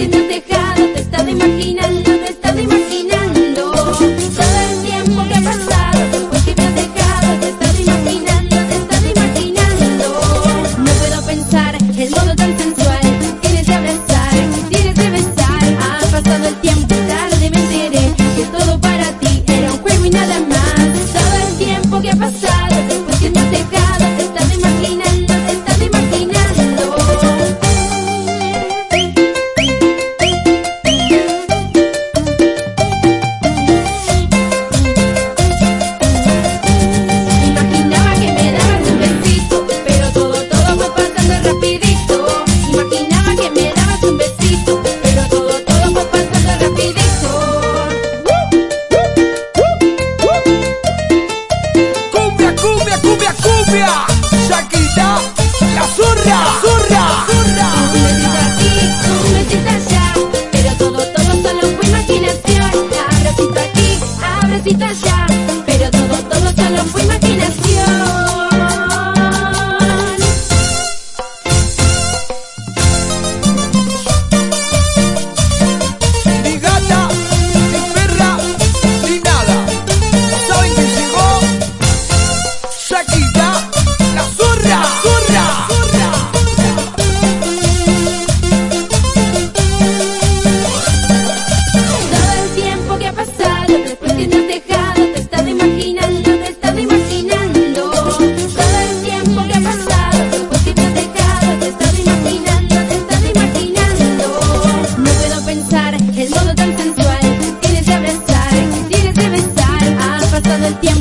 desde un tejado te estaba imaginando, te estaba imaginando. Todo el tiempo que ha pasado, después que te has dejado, te estaba imaginando, te estaba imaginando. No puedo pensar el momento. Shakira, la zurra, la zurra, zurra. Un besito aquí, un besito allá, pero todo, todo solo fue imaginación. Abracito aquí, abracito allá, pero todo, todo solo fue imaginación. todo el tiempo.